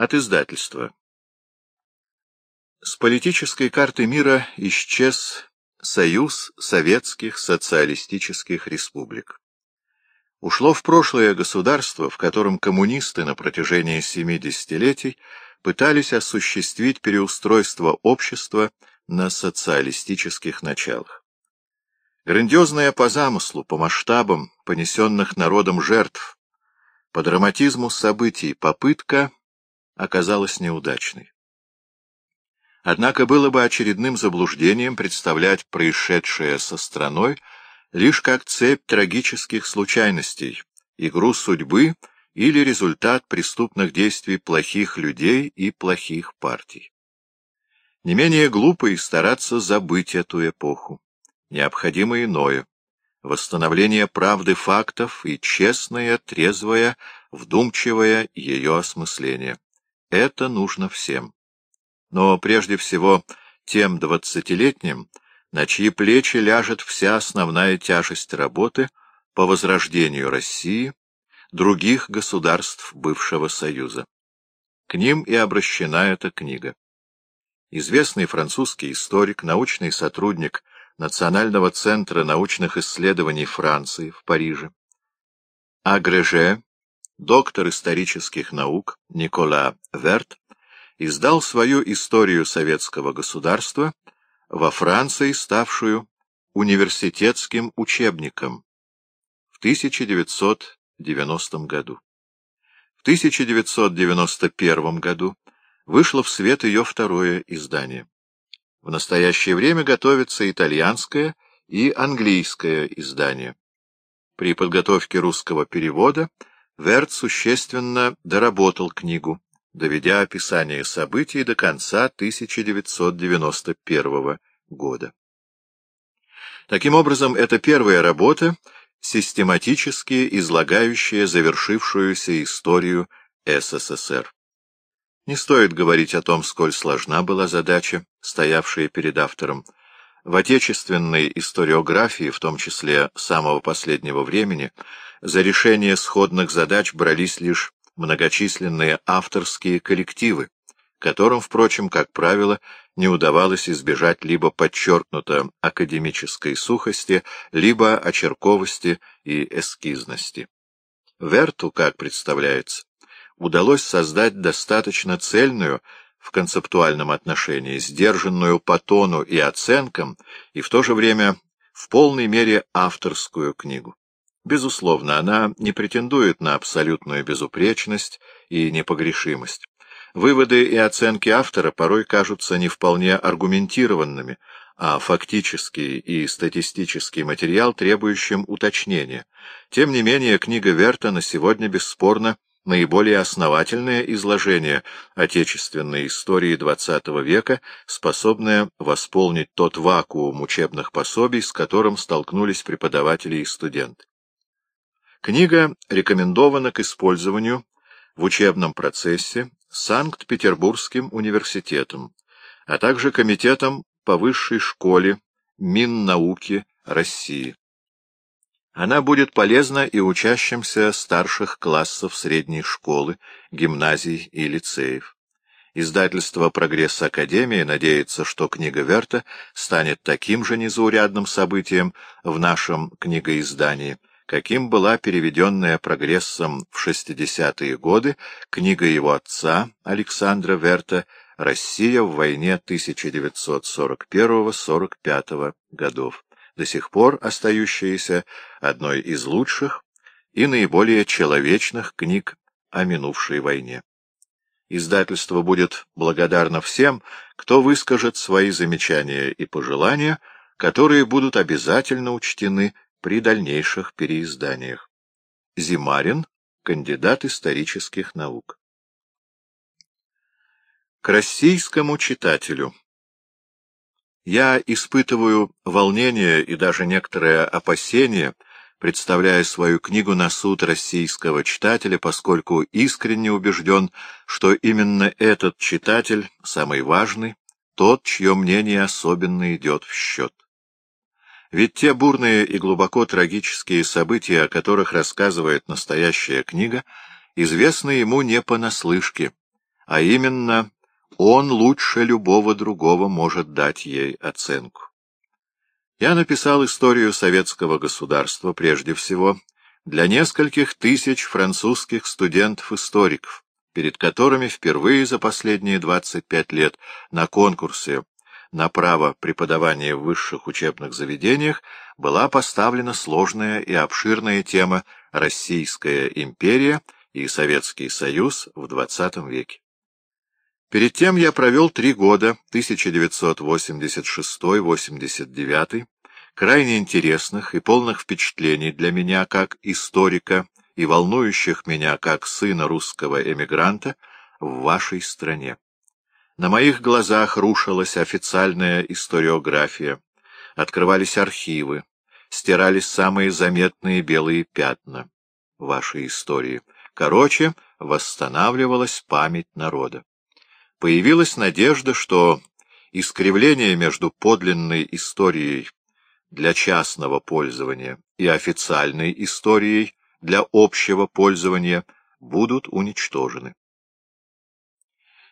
От издательства. С политической карты мира исчез Союз Советских Социалистических Республик. Ушло в прошлое государство, в котором коммунисты на протяжении семи десятилетий пытались осуществить переустройство общества на социалистических началах. Грандиозная по замыслу, по масштабам понесенных народом жертв, по драматизму событий попытка оказалась неудачной. Однако было бы очередным заблуждением представлять происшедшее со страной лишь как цепь трагических случайностей, игру судьбы или результат преступных действий плохих людей и плохих партий. Не менее глупо и стараться забыть эту эпоху. Необходимо иное — восстановление правды фактов и честное, трезвое, вдумчивое ее осмысление. Это нужно всем. Но прежде всего тем двадцатилетним, на чьи плечи ляжет вся основная тяжесть работы по возрождению России, других государств бывшего Союза. К ним и обращена эта книга. Известный французский историк, научный сотрудник Национального центра научных исследований Франции в Париже, Агреже, доктор исторических наук Никола Верт, издал свою историю советского государства во Франции ставшую университетским учебником в 1990 году. В 1991 году вышло в свет ее второе издание. В настоящее время готовится итальянское и английское издание. При подготовке русского перевода Верт существенно доработал книгу, доведя описание событий до конца 1991 года. Таким образом, это первая работа, систематически излагающая завершившуюся историю СССР. Не стоит говорить о том, сколь сложна была задача, стоявшая перед автором. В отечественной историографии, в том числе самого последнего времени, за решение сходных задач брались лишь многочисленные авторские коллективы, которым, впрочем, как правило, не удавалось избежать либо подчеркнуто академической сухости, либо очерковости и эскизности. Верту, как представляется, удалось создать достаточно цельную, в концептуальном отношении, сдержанную по тону и оценкам, и в то же время в полной мере авторскую книгу. Безусловно, она не претендует на абсолютную безупречность и непогрешимость. Выводы и оценки автора порой кажутся не вполне аргументированными, а фактический и статистический материал, требующим уточнения. Тем не менее, книга Верта на сегодня бесспорно наиболее основательное изложение отечественной истории XX века, способное восполнить тот вакуум учебных пособий, с которым столкнулись преподаватели и студенты. Книга рекомендована к использованию в учебном процессе Санкт-Петербургским университетом, а также Комитетом по высшей школе Миннауки России. Она будет полезна и учащимся старших классов средней школы, гимназий и лицеев. Издательство «Прогресс Академии» надеется, что книга Верта станет таким же незаурядным событием в нашем книгоиздании – каким была переведенная прогрессом в 60-е годы книга его отца Александра Верта «Россия в войне 1941-45 годов», до сих пор остающаяся одной из лучших и наиболее человечных книг о минувшей войне. Издательство будет благодарно всем, кто выскажет свои замечания и пожелания, которые будут обязательно учтены при дальнейших переизданиях. Зимарин, кандидат исторических наук. К российскому читателю. Я испытываю волнение и даже некоторое опасение, представляя свою книгу на суд российского читателя, поскольку искренне убежден, что именно этот читатель самый важный, тот, чье мнение особенно идет в счет. Ведь те бурные и глубоко трагические события, о которых рассказывает настоящая книга, известны ему не понаслышке, а именно он лучше любого другого может дать ей оценку. Я написал историю советского государства прежде всего для нескольких тысяч французских студентов-историков, перед которыми впервые за последние 25 лет на конкурсе на право преподавания в высших учебных заведениях была поставлена сложная и обширная тема «Российская империя и Советский Союз в XX веке». Перед тем я провел три года, 1986-89, крайне интересных и полных впечатлений для меня как историка и волнующих меня как сына русского эмигранта в вашей стране. На моих глазах рушилась официальная историография, открывались архивы, стирались самые заметные белые пятна вашей истории. Короче, восстанавливалась память народа. Появилась надежда, что искривление между подлинной историей для частного пользования и официальной историей для общего пользования будут уничтожены.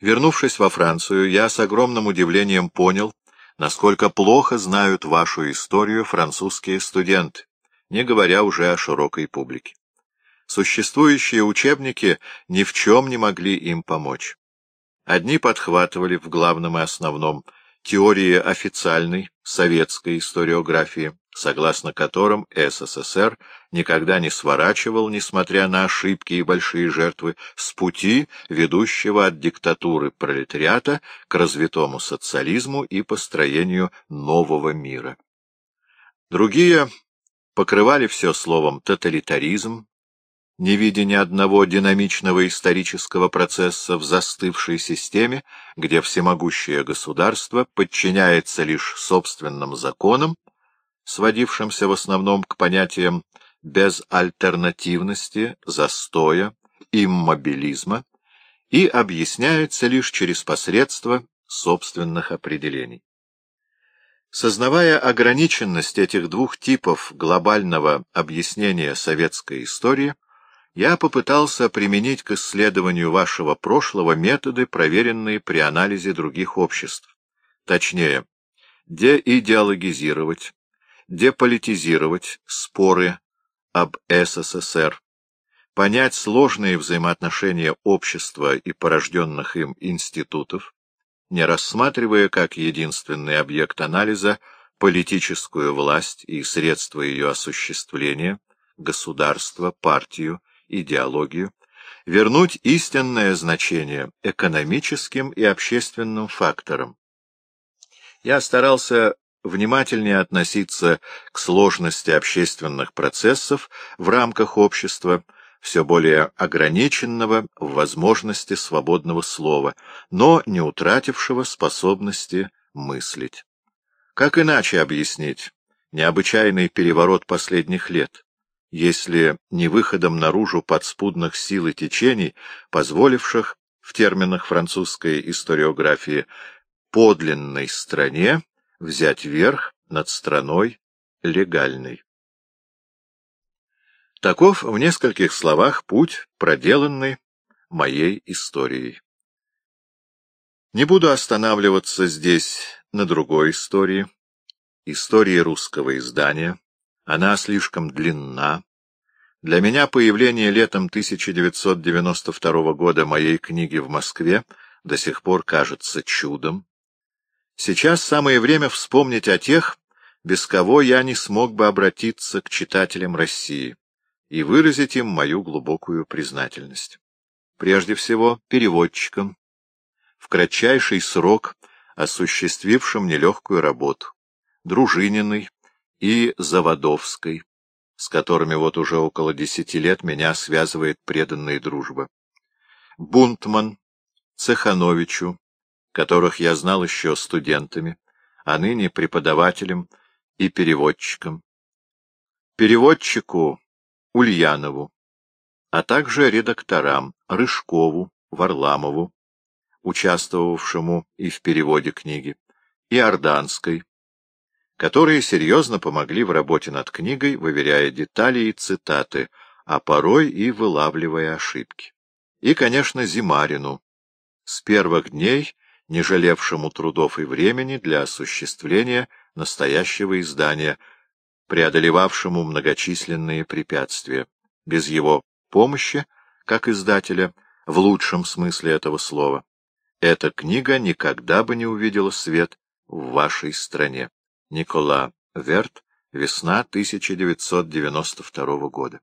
Вернувшись во Францию, я с огромным удивлением понял, насколько плохо знают вашу историю французские студенты, не говоря уже о широкой публике. Существующие учебники ни в чем не могли им помочь. Одни подхватывали в главном и основном теории официальной советской историографии, согласно которым СССР никогда не сворачивал, несмотря на ошибки и большие жертвы, с пути, ведущего от диктатуры пролетариата к развитому социализму и построению нового мира. Другие покрывали все словом «тоталитаризм», не видя ни одного динамичного исторического процесса в застывшей системе, где всемогущее государство подчиняется лишь собственным законам, сводившимся в основном к понятиям безальтернативности, застоя, иммобилизма, и объясняется лишь через посредство собственных определений. Сознавая ограниченность этих двух типов глобального объяснения советской истории, я попытался применить к исследованию вашего прошлого методы, проверенные при анализе других обществ. Точнее, деидеологизировать, деполитизировать споры об СССР, понять сложные взаимоотношения общества и порожденных им институтов, не рассматривая как единственный объект анализа политическую власть и средства ее осуществления, государство, партию, идеологию, вернуть истинное значение экономическим и общественным факторам. Я старался внимательнее относиться к сложности общественных процессов в рамках общества, все более ограниченного в возможности свободного слова, но не утратившего способности мыслить. Как иначе объяснить необычайный переворот последних лет? если не выходом наружу подспудных сил и течений, позволивших, в терминах французской историографии, подлинной стране взять верх над страной легальной. Таков в нескольких словах путь, проделанный моей историей. Не буду останавливаться здесь на другой истории, истории русского издания, она слишком длинна. Для меня появление летом 1992 года моей книги в Москве до сих пор кажется чудом. Сейчас самое время вспомнить о тех, без кого я не смог бы обратиться к читателям России и выразить им мою глубокую признательность. Прежде всего, переводчикам, в кратчайший срок осуществившим нелегкую работу, Дружининой, и Заводовской, с которыми вот уже около десяти лет меня связывает преданная дружба. Бунтман, Цехановичу, которых я знал еще студентами, а ныне преподавателем и переводчиком. Переводчику Ульянову, а также редакторам Рыжкову, Варламову, участвовавшему и в переводе книги, и Орданской, которые серьезно помогли в работе над книгой, выверяя детали и цитаты, а порой и вылавливая ошибки. И, конечно, Зимарину, с первых дней не жалевшему трудов и времени для осуществления настоящего издания, преодолевавшему многочисленные препятствия. Без его помощи, как издателя, в лучшем смысле этого слова, эта книга никогда бы не увидела свет в вашей стране. Никола Верт, весна 1992 года.